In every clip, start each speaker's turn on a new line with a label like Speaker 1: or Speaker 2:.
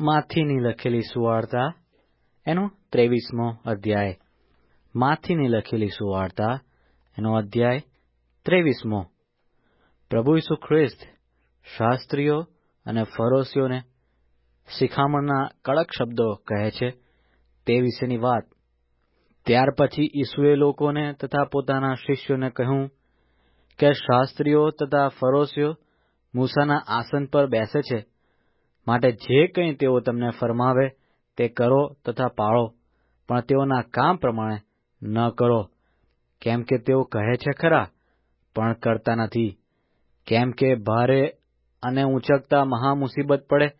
Speaker 1: માથીની લખેલી સુવાર્તા, એનો ત્રેવીસમો અધ્યાય. માથીની લખેલી સુવાર્તા, એનો અધ્યાય ત્રેવીસમો. પ્રભુ ઈસુ ખ્રિસ્ત, શાસ્ત્રીઓ અને ફરોશીઓને શિખામણના કડક શબ્દો કહે છે તે વિશેની વાત. ત્યાર પછી ઈસુએ લોકોને તથા પોતાના શિષ્યોને કહ્યું કે શાસ્ત્રીઓ તથા ફરોશીઓ મૂસાના આસન પર બેસે છે. માટે જે કંઈ તેઓ તમને ફરમાવે, તે કરો તથા પાળો, પણ તેઓના કામ પ્રમાણે ન કરો. કેમ કે તેઓ કહે છે ખરા, પણ કરતા નથી. કેમ કે ભારે અને ઊંચકતા મહા મુસીબત પડે,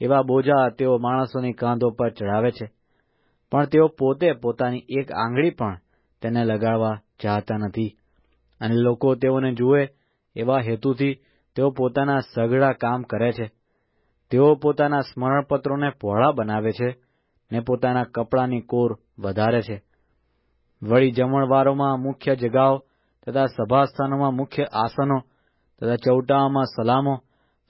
Speaker 1: એવા બોજા તેઓ માણસોની કાંધો પર ચડાવે છે. પણ તેઓ પોતે પોતાની એક આંગળી પણ તેને લગાડવા ચાહતા નથી. અને લોકો તેઓને જુએ, એવા હેતુથી તેઓ પોતાના સઘળા કામ કરે છે. તેઓ પોતાના સ્મરણપત્રોને પહોળા બનાવે છે ને પોતાના કપડાની કોર વધારે છે. વળી જમણવારોમાં મુખ્ય જગાઓ તથા સભાસ્થાનોમાં મુખ્ય આસનો તથા ચૌટાઓમાં સલામો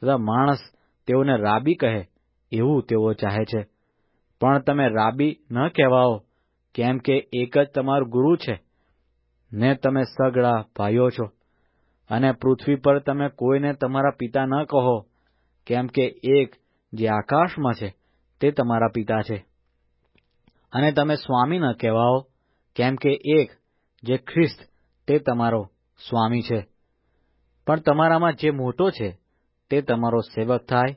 Speaker 1: તથા માણસ તેઓને રાબી કહે એવું તેઓ ચાહે છે. પણ તમે રાબી ન કહેવાઓ, કેમ કે એક જ તમારું ગુરુ છે ને તમે સગળા ભાઈઓ છો. અને પૃથ્વી પર તમે કોઈને તમારા પિતા ન કહો કેમ કે એક જે આકાશમાં છે, તે તમારા પિતા છે. અને તમે સ્વામી ન કહેવાઓ, કેમ કે એક જે ખ્રિસ્ત, તે તમારો સ્વામી છે. પણ તમારામાં જે મોટો છે, તે તમારો સેવક થાય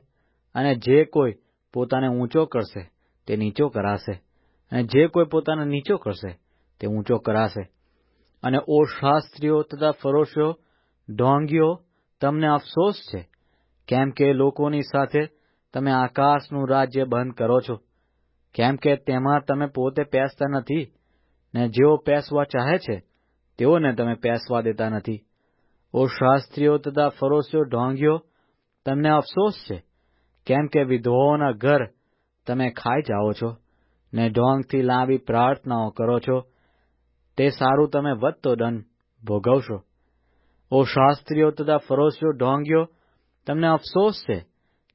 Speaker 1: અને જે કોઈ પોતાને ઊંચો કરશે, તે નીચો કરાશે. અને જે કોઈ પોતાને નીચો કરશે, તે ઊંચો કરાશે. અને ઓ શાસ્ત્રીઓ તથા ફરોશીઓ, ઢોંગીઓ, તમને અફસોસ છે કેમ કે લોકોની સાથે તમે આકાશનું રાજ્ય બંધ કરો છો? કેમ કે તેમાં તમે પોતે પેસતા નથી ને જેઓ પેસવા ચાહે છે, તેઓને તમે પેસવા દેતા નથી. ઓ શાસ્ત્રીઓ તથા ફરોશીઓ ઢોંગીઓ, તમને અફસોસ છે? કેમ કે વિધવાઓના ઘર તમે ખાઈ જાઓ છો ને ઢોંગથી લાંબી પ્રાર્થનાઓ કરો છો, તે સારું તમે વધતો દંડ ભોગવશો. ઓ શાસ્ત્રીઓ તથા ફરોશીઓ ઢોંગીઓ તમને અફસોસ છે?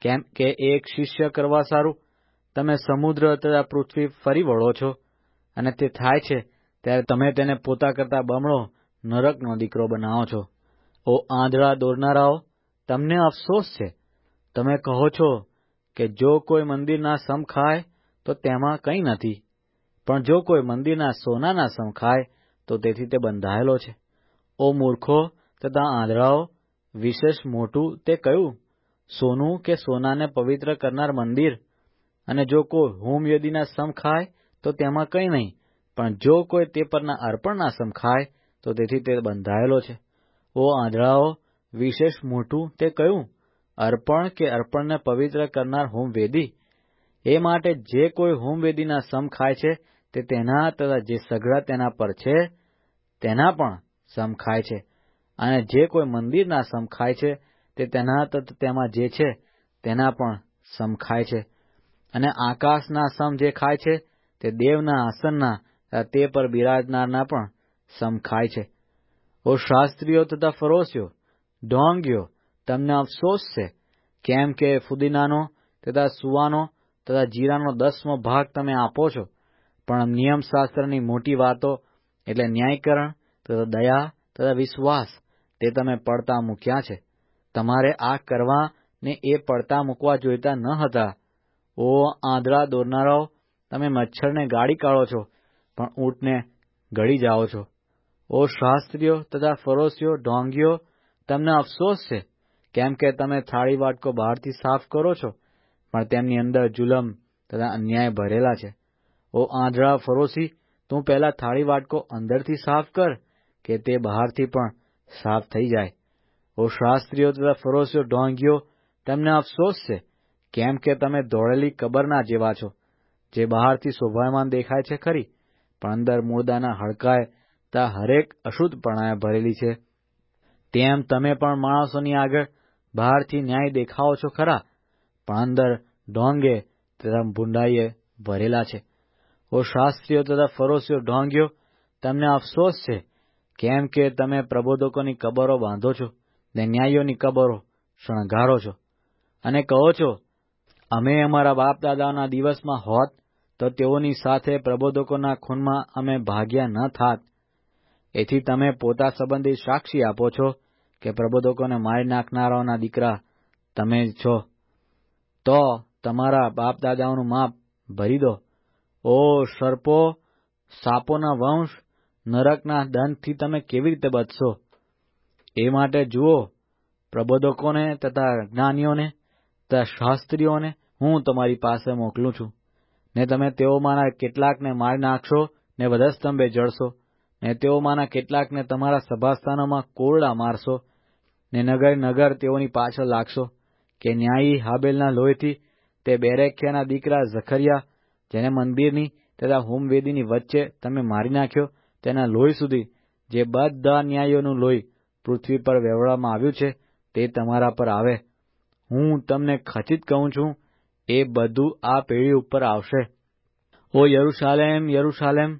Speaker 1: કેમ કે એક શિષ્ય કરવા સારું? તમે સમુદ્ર તથા પૃથ્વી ફરી વળો છો. અને તે થાય છે, ત્યારે તમે તેને પોતા કરતા બમણો, નરકનો દીકરો બનાવો છો. ઓ આંધળા દોરનારાઓ, તમને અફસોસ છે? તમે કહો છો કે જો કોઈ મંદિરના સમ ખાય, તો તેમાં કંઈ નથી. પણ જો કોઈ મંદિરના સોનાના સમ ખાય, તો તેથી તે બંધાયેલો છે. ઓ મૂર્ખો તથા આંધળાઓ વિશેષ મોટું તે કયું? સોનું કે સોનાને પવિત્ર કરનાર મંદિર? અને જો કોઈ હોમવેદીના સમ ખાય, તો તેમાં કંઈ નહીં. પણ જો કોઈ તે પરના અર્પણના સમ ખાય, તો તેથી તે બંધાયેલો છે. ઓ આંધળાઓ, વિશેષ મોટું તે કયું? અર્પણ કે અર્પણને પવિત્ર કરનાર હોમવેદી એ માટે જે કોઈ હોમવેદીના સમ ખાય છે, તે તેના તથા જે સઘળા તેના પર છે, તેના પણ સમ ખાય છે. અને જે કોઈ મંદિરના સમ ખાય છે, તે તેના તેમાં જે છે, તેના પણ સમ ખાય છે. અને આકાશના સમ જે ખાય છે, તે દેવના આસનના તે પર બિરાજનારના પણ સમ ખાય છે. ઓ શાસ્ત્રીઓ તથા ફરોશીઓ, ઢોંગીઓ, તમને અફસોસ છે? કેમ કે ફુદીનાનો, તથા સુવાનો, તથા જીરાનો દસમો ભાગ તમે આપો છો. પણ નિયમશાસ્ત્રની મોટી વાતો એટલે ન્યાયકરણ, તથા દયા, તથા વિશ્વાસ. તે તમે પડતા મૂક્યા છે. તમારે આ કરવા ને એ પડતા મૂકવા જોઈતા ન હતા. ઓ આંધળા દોરનારાઓ, તમે મચ્છરને ગાળી કાઢો છો, પણ ઊંટને ગળી જાઓ છો. ઓ શાસ્ત્રીઓ તથા ફરોશીઓ ઢોંગીઓ, તમને અફસોસ છે? કેમ કે તમે થાળી વાટકો બહારથી સાફ કરો છો, પણ તેમની અંદર જુલમ તથા અન્યાય ભરેલા છે. ઓ આંધળા ફરોશી તું પહેલા થાળી વાટકો અંદરથી સાફ કર, કે તે બહારથી પણ સાફ થઈ જાય. ઓ શાસ્ત્રીઓ તથા ફરોશીઓ ઢોંગીઓ, તમને અફસોસ છે? કેમ કે તમે દોડેલી કબરના જેવા છો, જે બહારથી શોભાયમાન દેખાય છે ખરી, પણ અંદર મૂળદાના હડકાય તા હરેક અશુદ્ધપણાએ ભરેલી છે. તેમ તમે પણ માણસોની આગળ બહારથી ન્યાય દેખાવો છો ખરા, પણ અંદર ઢોંગે તથા ભૂંડાઈએ ભરેલા છે. ઓ શાસ્ત્રીઓ તથા ફરોશીઓ ઢોંગીઓ, તમને અફસોસ છે કેમ કે તમે પ્રબોધકોની કબરો બાંધો છો ને ન્યાયીઓની કબરો શણગારો છો? અને કહો છો, અમે અમારા બાપ દાદાના દિવસમાં હોત તો તેઓની સાથે પ્રબોધકોના ખૂનમાં અમે ભાગ્યા ન થાત. એથી તમે પોતા સંબંધી સાક્ષી આપો છો કે પ્રબોધકોને મારી નાખનારાઓના દીકરા તમે જ છો. તો તમારા બાપ દાદાઓનું માપ ભરી દો. ઓ સર્પો, સાપોના વંશ નરકના દંડથી તમે કેવી રીતે બચશો? એ માટે જુઓ, પ્રબોધકોને તથા જ્ઞાનીઓને તથા શાસ્ત્રીઓને હું તમારી પાસે મોકલું છું. ને તમે તેઓમાંના કેટલાકને મારી નાખશો ને વધસ્તંભે જળશો ને તેઓમાંના કેટલાકને તમારા સભાસ્થાનોમાં કોરડા મારશો. ને નગર નગર તેઓની પાછળ લાગશો કે ન્યાયી હાબેલના લોહીથી તે બેરેખ્યાના દીકરા ઝખરિયા, જેને મંદિરની તથા હોમવેદીની વચ્ચે તમે મારી નાખ્યો તેના લોહી સુધી જે બધા ન્યાયોનું લોહી પૃથ્વી પર વેવડાવવામાં આવ્યું છે, તે તમારા પર આવે. હું તમને ખચિત કહું છું, એ બધું આ પેઢી ઉપર આવશે. ઓ યરુશાલેમ યરુશાલેમ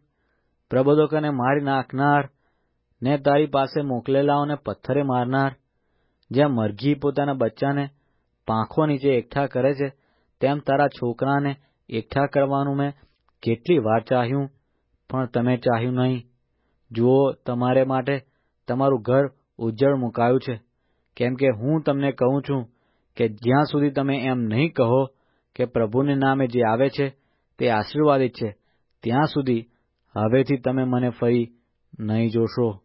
Speaker 1: પ્રબોધકોને મારી નાખનાર, ને તારી પાસે મોકલેલાઓને પથ્થરે મારનાર, જ્યાં મરઘી પોતાના બચ્ચાને પાંખો નીચે એકઠા કરે છે, તેમ તારા છોકરાને એકઠા કરવાનું મેં કેટલી વાર ચાહ્યું. પણ તમે ચાહ્યું નહીં. જુઓ, તમારે માટે તમારું ઘર ઉજ્જળ મુકાયું છે. કેમ કે હું તમને કહું છું કે જ્યાં સુધી તમે એમ નહીં કહો કે પ્રભુને નામે જે આવે છે, તે આશીર્વાદિત છે, ત્યાં સુધી હવેથી તમે મને ફરી નહીં જોશો.